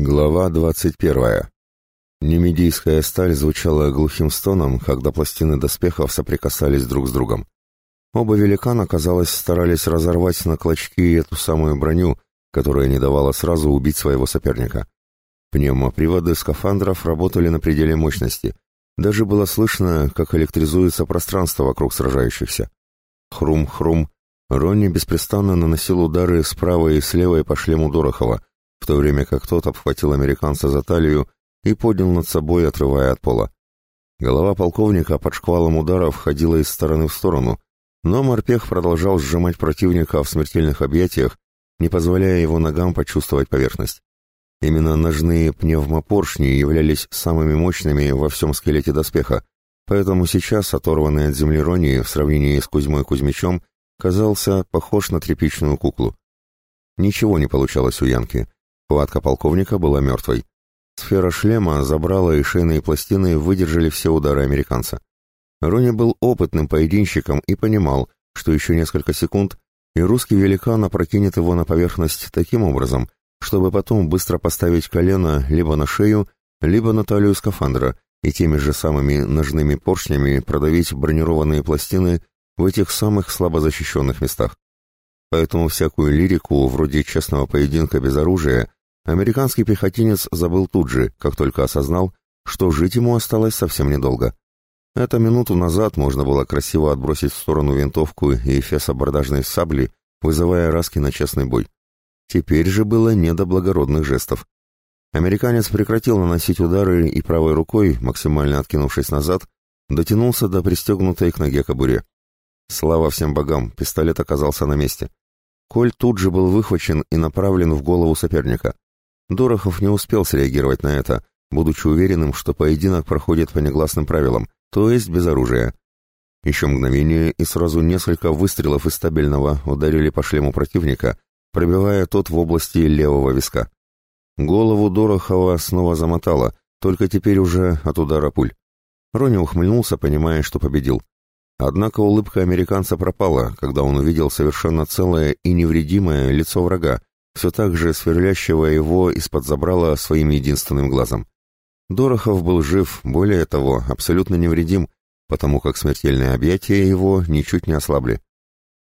Глава двадцать первая. Немедийская сталь звучала глухим стоном, когда пластины доспехов соприкасались друг с другом. Оба великана, казалось, старались разорвать на клочки эту самую броню, которая не давала сразу убить своего соперника. Пневмоприводы скафандров работали на пределе мощности. Даже было слышно, как электризуется пространство вокруг сражающихся. Хрум-хрум. Ронни беспрестанно наносил удары справа и слева по шлему Дорохова, в то время как тот обхватил американца за талию и поднял над собой, отрывая от пола. Голова полковника под шквалом ударов ходила из стороны в сторону, но морпех продолжал сжимать противника в смертельных объятиях, не позволяя его ногам почувствовать поверхность. Именно ножные пневмопоршни являлись самыми мощными во всем скелете доспеха, поэтому сейчас оторванный от земли Ронии в сравнении с Кузьмой Кузьмичом казался похож на тряпичную куклу. Ничего не получалось у Янки, Хватка полковника была мертвой. Сфера шлема, забрала и шейные пластины выдержали все удары американца. Рони был опытным поединщиком и понимал, что еще несколько секунд, и русский великан опрокинет его на поверхность таким образом, чтобы потом быстро поставить колено либо на шею, либо на талию скафандра и теми же самыми ножными поршнями продавить бронированные пластины в этих самых слабо защищенных местах. Поэтому всякую лирику, вроде честного поединка без оружия, Американский пехотинец забыл тут же, как только осознал, что жить ему осталось совсем недолго. Это минуту назад можно было красиво отбросить в сторону винтовку и эфес абордажной сабли, вызывая раски на честный бой. Теперь же было не до благородных жестов. Американец прекратил наносить удары и правой рукой, максимально откинувшись назад, дотянулся до пристегнутой к ноге кобуре. Слава всем богам, пистолет оказался на месте. Коль тут же был выхвачен и направлен в голову соперника. Дорохов не успел среагировать на это, будучи уверенным, что поединок проходит по негласным правилам, то есть без оружия. Еще мгновение, и сразу несколько выстрелов из стабильного ударили по шлему противника, пробивая тот в области левого виска. Голову Дорохова снова замотало, только теперь уже от удара пуль. Рони ухмыльнулся, понимая, что победил. Однако улыбка американца пропала, когда он увидел совершенно целое и невредимое лицо врага, все так же сверлящего его из-под забрала своим единственным глазом. Дорохов был жив, более того, абсолютно невредим, потому как смертельные объятия его ничуть не ослабли.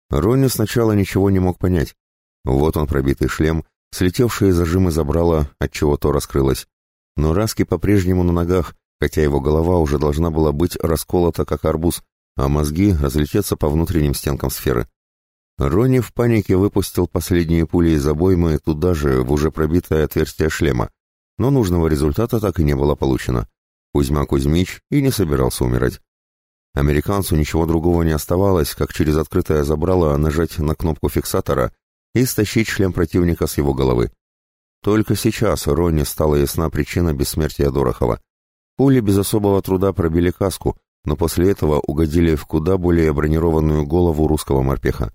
Ронни сначала ничего не мог понять. Вот он пробитый шлем, слетевшие зажимы забрала, отчего то раскрылось. Но Раски по-прежнему на ногах, хотя его голова уже должна была быть расколота, как арбуз, а мозги разлететься по внутренним стенкам сферы. Рони в панике выпустил последние пули из обоймы туда же, в уже пробитое отверстие шлема, но нужного результата так и не было получено. Кузьма Кузьмич и не собирался умирать. Американцу ничего другого не оставалось, как через открытое забрало нажать на кнопку фиксатора и стащить шлем противника с его головы. Только сейчас Ронни стала ясна причина бессмертия Дорохова. Пули без особого труда пробили каску, но после этого угодили в куда более бронированную голову русского морпеха.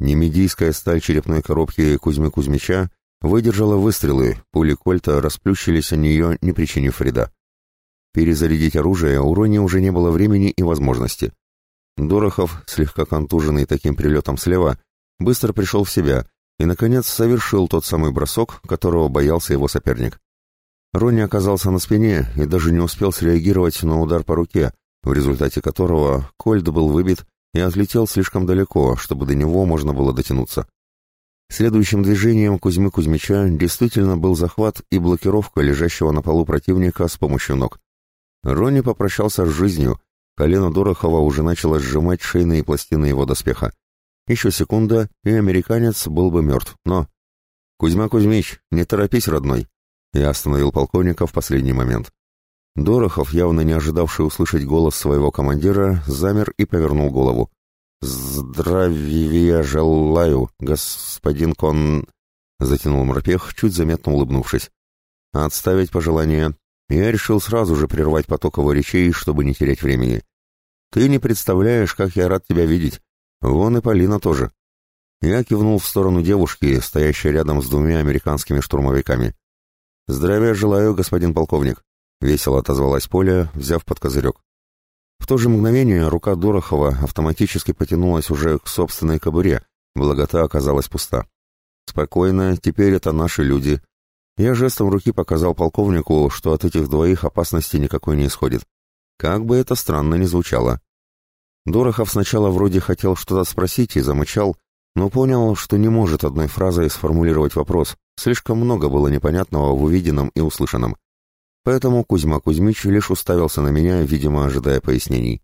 Немедийская сталь черепной коробки Кузьмы Кузьмича выдержала выстрелы, пули кольта расплющились о нее, не причинив вреда. Перезарядить оружие у Рони уже не было времени и возможности. Дорохов, слегка контуженный таким прилетом слева, быстро пришел в себя и, наконец, совершил тот самый бросок, которого боялся его соперник. Ронни оказался на спине и даже не успел среагировать на удар по руке, в результате которого кольт был выбит и отлетел слишком далеко, чтобы до него можно было дотянуться. Следующим движением Кузьмы Кузьмича действительно был захват и блокировка лежащего на полу противника с помощью ног. Ронни попрощался с жизнью, колено Дорохова уже начало сжимать шейные пластины его доспеха. Еще секунда, и американец был бы мертв, но... «Кузьма Кузьмич, не торопись, родной!» Я остановил полковника в последний момент. Дорохов, явно не ожидавший услышать голос своего командира, замер и повернул голову. «Здравия желаю, господин кон...» — затянул морпех, чуть заметно улыбнувшись. «Отставить пожелание. Я решил сразу же прервать поток его речей, чтобы не терять времени. Ты не представляешь, как я рад тебя видеть. Вон и Полина тоже». Я кивнул в сторону девушки, стоящей рядом с двумя американскими штурмовиками. «Здравия желаю, господин полковник», — весело отозвалась Поля, взяв под козырек. В то же мгновение рука Дорохова автоматически потянулась уже к собственной кобуре, благота оказалась пуста. «Спокойно, теперь это наши люди. Я жестом руки показал полковнику, что от этих двоих опасности никакой не исходит. Как бы это странно ни звучало. Дорохов сначала вроде хотел что-то спросить и замычал, но понял, что не может одной фразой сформулировать вопрос. Слишком много было непонятного в увиденном и услышанном. Поэтому Кузьма Кузьмич лишь уставился на меня, видимо, ожидая пояснений.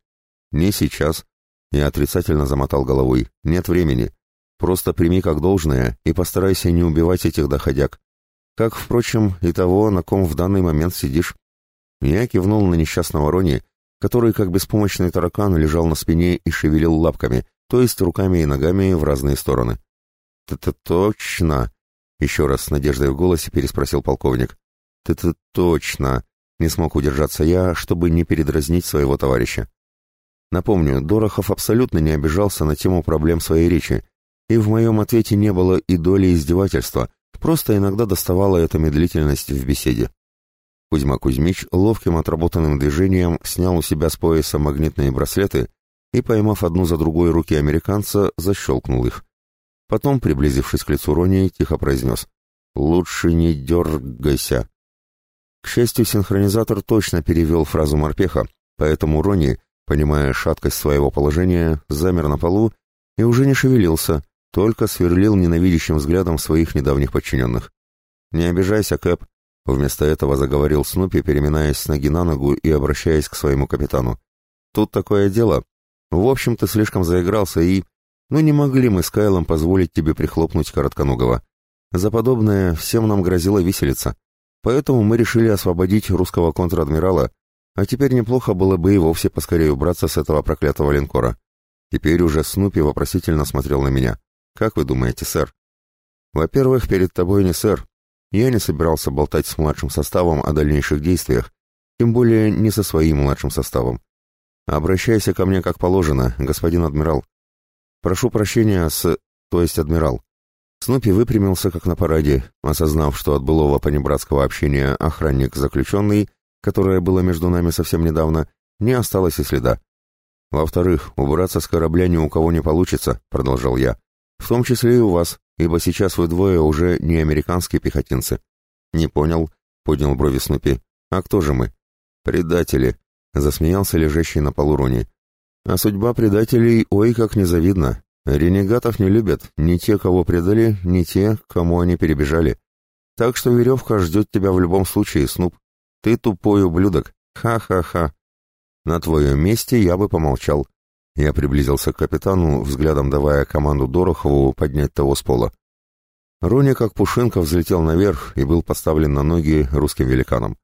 «Не сейчас». Я отрицательно замотал головой. «Нет времени. Просто прими как должное и постарайся не убивать этих доходяг. Как, впрочем, и того, на ком в данный момент сидишь». Я кивнул на несчастного Рони, который, как беспомощный таракан, лежал на спине и шевелил лапками, то есть руками и ногами в разные стороны. «Это точно!» — еще раз с надеждой в голосе переспросил полковник. «Это точно!» — не смог удержаться я, чтобы не передразнить своего товарища. Напомню, Дорохов абсолютно не обижался на тему проблем своей речи, и в моем ответе не было и доли издевательства, просто иногда доставала эта медлительность в беседе. Кузьма Кузьмич ловким отработанным движением снял у себя с пояса магнитные браслеты и, поймав одну за другой руки американца, защелкнул их. Потом, приблизившись к лицу Ронии, тихо произнес «Лучше не дергайся». К счастью, синхронизатор точно перевел фразу морпеха, поэтому Рони, понимая шаткость своего положения, замер на полу и уже не шевелился, только сверлил ненавидящим взглядом своих недавних подчиненных. «Не обижайся, Кэп», Вместо этого заговорил Снупи, переминаясь с ноги на ногу и обращаясь к своему капитану. «Тут такое дело. В общем, ты слишком заигрался и... Ну не могли мы с Кайлом позволить тебе прихлопнуть коротконогого. За подобное всем нам грозило виселица. Поэтому мы решили освободить русского контр-адмирала, а теперь неплохо было бы и вовсе поскорее убраться с этого проклятого линкора. Теперь уже Снупи вопросительно смотрел на меня. «Как вы думаете, сэр?» «Во-первых, перед тобой не сэр, я не собирался болтать с младшим составом о дальнейших действиях, тем более не со своим младшим составом. Обращайся ко мне как положено, господин адмирал. Прошу прощения с... то есть адмирал. Снупи выпрямился как на параде, осознав, что от былого понебратского общения охранник-заключенный, которое было между нами совсем недавно, не осталось и следа. «Во-вторых, убраться с корабля ни у кого не получится», — продолжал я. «В том числе и у вас, ибо сейчас вы двое уже не американские пехотинцы». «Не понял», — поднял брови Снупи. «А кто же мы?» «Предатели», — засмеялся лежащий на полу Рони. «А судьба предателей, ой, как незавидна. Ренегатов не любят ни те, кого предали, ни те, кому они перебежали. Так что веревка ждет тебя в любом случае, Снуп. Ты тупой ублюдок. Ха-ха-ха. На твоем месте я бы помолчал. Я приблизился к капитану, взглядом давая команду Дорохову поднять того с пола. Рони, как пушинка, взлетел наверх и был поставлен на ноги русским великаном.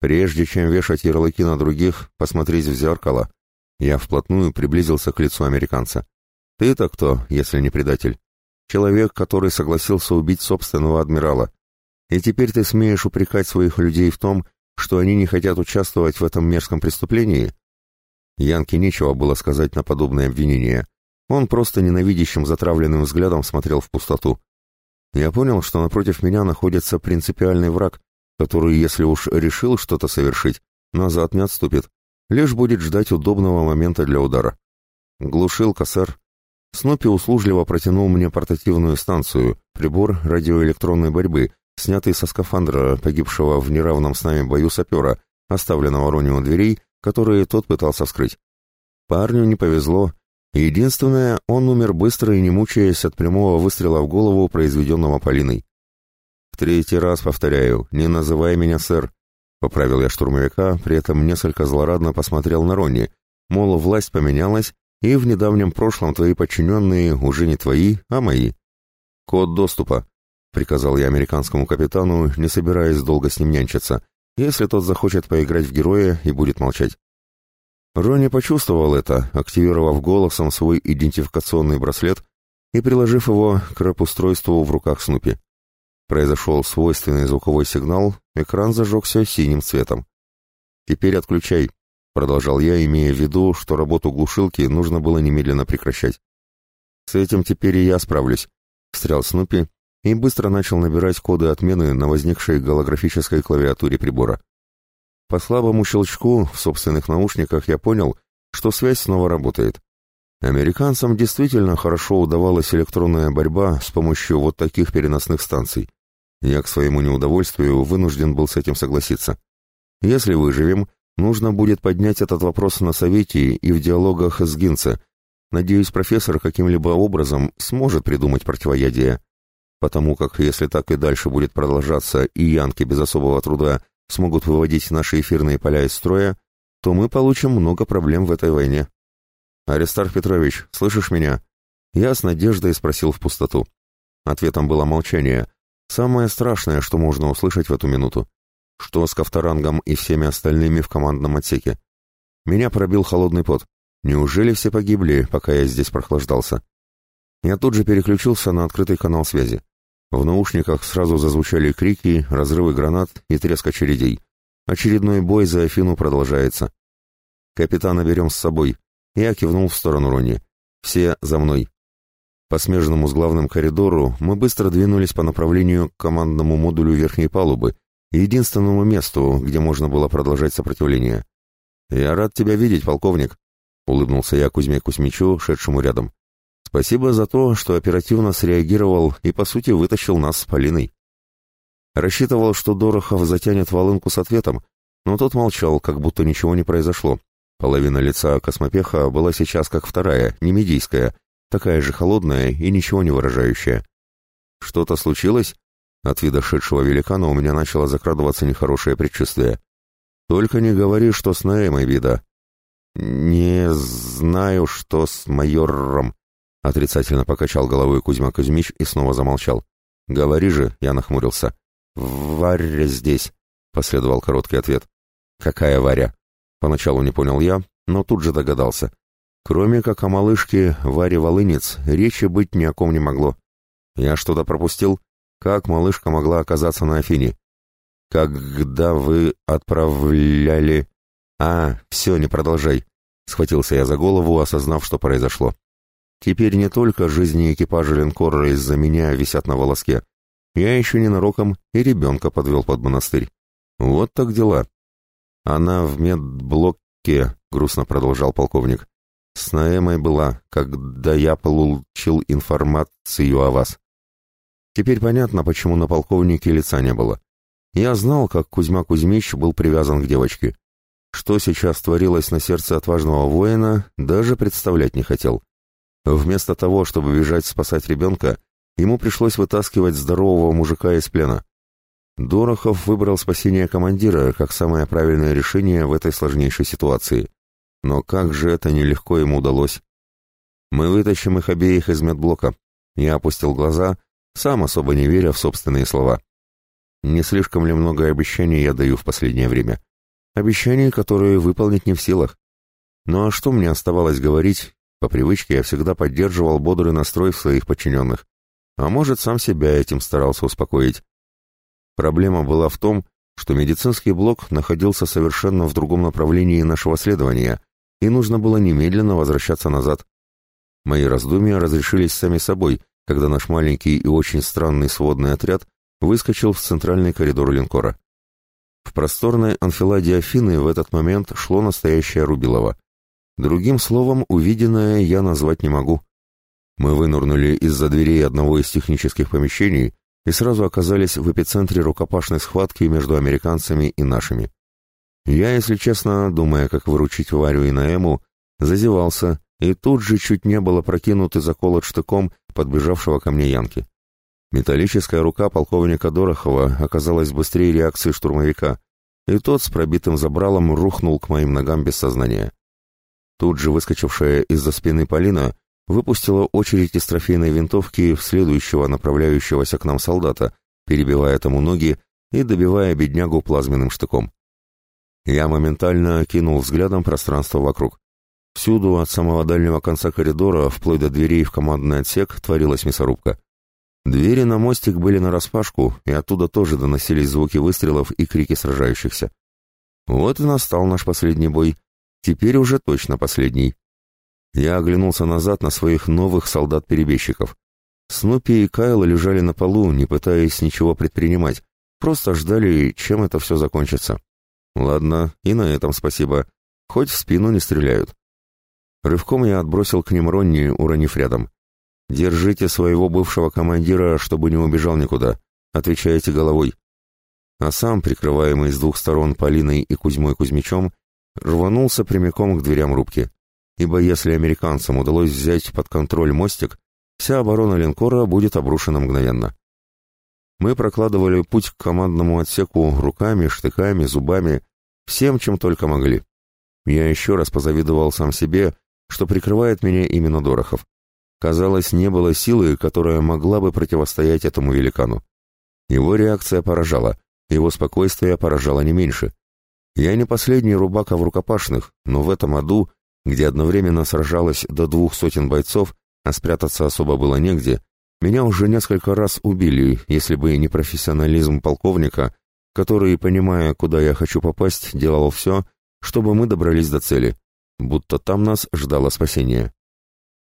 Прежде чем вешать ярлыки на других, посмотреть в зеркало. Я вплотную приблизился к лицу американца. Ты-то кто, если не предатель? Человек, который согласился убить собственного адмирала. И теперь ты смеешь упрекать своих людей в том, что они не хотят участвовать в этом мерзком преступлении? Янке нечего было сказать на подобное обвинение. Он просто ненавидящим затравленным взглядом смотрел в пустоту. Я понял, что напротив меня находится принципиальный враг, который, если уж решил что-то совершить, назад не отступит, лишь будет ждать удобного момента для удара. Глушилка, сэр. Снупи услужливо протянул мне портативную станцию, прибор радиоэлектронной борьбы, снятый со скафандра погибшего в неравном с нами бою сапера, оставленного Рони у дверей которые тот пытался вскрыть. Парню не повезло. Единственное, он умер быстро и не мучаясь от прямого выстрела в голову, произведенного Полиной. «В третий раз повторяю, не называй меня сэр», — поправил я штурмовика, при этом несколько злорадно посмотрел на Ронни, мол, власть поменялась, и в недавнем прошлом твои подчиненные уже не твои, а мои. «Код доступа», — приказал я американскому капитану, не собираясь долго с ним нянчиться, если тот захочет поиграть в героя и будет молчать. Ронни почувствовал это, активировав голосом свой идентификационный браслет и приложив его к рэп-устройству в руках Снупи. Произошел свойственный звуковой сигнал, экран зажегся синим цветом. «Теперь отключай», — продолжал я, имея в виду, что работу глушилки нужно было немедленно прекращать. «С этим теперь и я справлюсь», — встрял Снупи и быстро начал набирать коды отмены на возникшей голографической клавиатуре прибора. По слабому щелчку в собственных наушниках я понял, что связь снова работает. Американцам действительно хорошо удавалась электронная борьба с помощью вот таких переносных станций. Я к своему неудовольствию вынужден был с этим согласиться. Если выживем, нужно будет поднять этот вопрос на совете и в диалогах с Гинце. Надеюсь, профессор каким-либо образом сможет придумать противоядие. Потому как, если так и дальше будет продолжаться, и янки без особого труда смогут выводить наши эфирные поля из строя, то мы получим много проблем в этой войне. «Аристарх Петрович, слышишь меня?» Я с надеждой спросил в пустоту. Ответом было молчание. Самое страшное, что можно услышать в эту минуту. Что с Ковторангом и всеми остальными в командном отсеке? Меня пробил холодный пот. Неужели все погибли, пока я здесь прохлаждался? Я тут же переключился на открытый канал связи. В наушниках сразу зазвучали крики, разрывы гранат и треск очередей. Очередной бой за Афину продолжается. «Капитана берем с собой». Я кивнул в сторону Рони. «Все за мной». По смежному с главным коридору мы быстро двинулись по направлению к командному модулю верхней палубы, единственному месту, где можно было продолжать сопротивление. «Я рад тебя видеть, полковник», — улыбнулся я Кузьме Кузьмичу, шедшему рядом. «Спасибо за то, что оперативно среагировал и, по сути, вытащил нас с Полиной». Рассчитывал, что Дорохов затянет волынку с ответом, но тот молчал, как будто ничего не произошло. Половина лица космопеха была сейчас как вторая, не медийская, такая же холодная и ничего не выражающая. «Что-то случилось?» От вида шедшего великана у меня начало закрадываться нехорошее предчувствие. «Только не говори, что с Наэмой беда». «Не знаю, что с майором», — отрицательно покачал головой Кузьма Кузьмич и снова замолчал. «Говори же», — я нахмурился. «Варя здесь», — последовал короткий ответ. «Какая Варя?» Поначалу не понял я, но тут же догадался. Кроме как о малышке Варе Волынец, речи быть ни о ком не могло. Я что-то пропустил? Как малышка могла оказаться на Афине? Когда вы отправляли... А, все, не продолжай. Схватился я за голову, осознав, что произошло. Теперь не только жизни экипажа линкора из-за меня висят на волоске, я еще ненароком и ребенка подвел под монастырь. Вот так дела. Она в медблоке, грустно продолжал полковник. С Наэмой была, когда я получил информацию о вас. Теперь понятно, почему на полковнике лица не было. Я знал, как Кузьма Кузьмич был привязан к девочке. Что сейчас творилось на сердце отважного воина, даже представлять не хотел. Вместо того, чтобы бежать спасать ребенка, Ему пришлось вытаскивать здорового мужика из плена. Дорохов выбрал спасение командира как самое правильное решение в этой сложнейшей ситуации. Но как же это нелегко ему удалось? Мы вытащим их обеих из медблока. Я опустил глаза, сам особо не веря в собственные слова. Не слишком ли много обещаний я даю в последнее время? Обещаний, которые выполнить не в силах. Ну а что мне оставалось говорить? По привычке я всегда поддерживал бодрый настрой в своих подчиненных. А может, сам себя этим старался успокоить. Проблема была в том, что медицинский блок находился совершенно в другом направлении нашего следования, и нужно было немедленно возвращаться назад. Мои раздумья разрешились сами собой, когда наш маленький и очень странный сводный отряд выскочил в центральный коридор линкора. В просторной анфиладе Афины в этот момент шло настоящее Рубилово. Другим словом, увиденное я назвать не могу. Мы вынырнули из-за дверей одного из технических помещений и сразу оказались в эпицентре рукопашной схватки между американцами и нашими. Я, если честно, думая, как выручить Варю и Наэму, зазевался и тут же чуть не было прокинут и заколот штыком подбежавшего ко мне Янки. Металлическая рука полковника Дорохова оказалась быстрее реакции штурмовика, и тот с пробитым забралом рухнул к моим ногам без сознания. Тут же выскочившая из-за спины Полина выпустила очередь из трофейной винтовки в следующего направляющегося к нам солдата, перебивая тому ноги и добивая беднягу плазменным штыком. Я моментально кинул взглядом пространство вокруг. Всюду, от самого дальнего конца коридора, вплоть до дверей в командный отсек, творилась мясорубка. Двери на мостик были нараспашку, и оттуда тоже доносились звуки выстрелов и крики сражающихся. Вот и настал наш последний бой. Теперь уже точно последний. Я оглянулся назад на своих новых солдат-перебежчиков. Снупи и Кайл лежали на полу, не пытаясь ничего предпринимать, просто ждали, чем это все закончится. Ладно, и на этом спасибо. Хоть в спину не стреляют. Рывком я отбросил к ним Ронни, уронив рядом. «Держите своего бывшего командира, чтобы не убежал никуда. отвечаете головой. А сам, прикрываемый с двух сторон Полиной и Кузьмой Кузьмичом, рванулся прямиком к дверям рубки. Ибо если американцам удалось взять под контроль мостик, вся оборона линкора будет обрушена мгновенно. Мы прокладывали путь к командному отсеку руками, штыками, зубами, всем, чем только могли. Я еще раз позавидовал сам себе, что прикрывает меня именно Дорохов. Казалось, не было силы, которая могла бы противостоять этому великану. Его реакция поражала, его спокойствие поражало не меньше. Я не последний рубака в рукопашных, но в этом аду, где одновременно сражалось до двух сотен бойцов, а спрятаться особо было негде, меня уже несколько раз убили, если бы не профессионализм полковника, который, понимая, куда я хочу попасть, делал все, чтобы мы добрались до цели, будто там нас ждало спасение.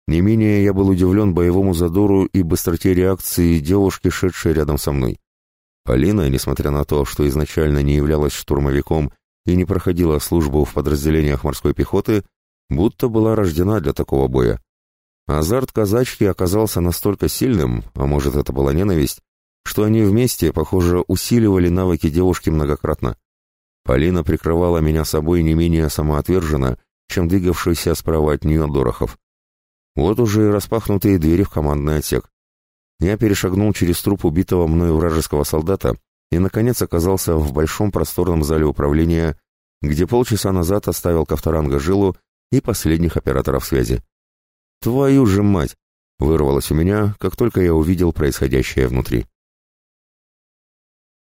Не менее я был удивлен боевому задору и быстроте реакции девушки, шедшей рядом со мной. Полина, несмотря на то, что изначально не являлась штурмовиком и не проходила службу в подразделениях морской пехоты, будто была рождена для такого боя. Азарт казачки оказался настолько сильным, а может это была ненависть, что они вместе, похоже, усиливали навыки девушки многократно. Полина прикрывала меня собой не менее самоотверженно, чем двигавшийся справа от нее Дорохов. Вот уже и распахнутые двери в командный отсек. Я перешагнул через труп убитого мною вражеского солдата и, наконец, оказался в большом просторном зале управления, где полчаса назад оставил Ковторанга Жилу и последних операторов связи. «Твою же мать!» — вырвалось у меня, как только я увидел происходящее внутри.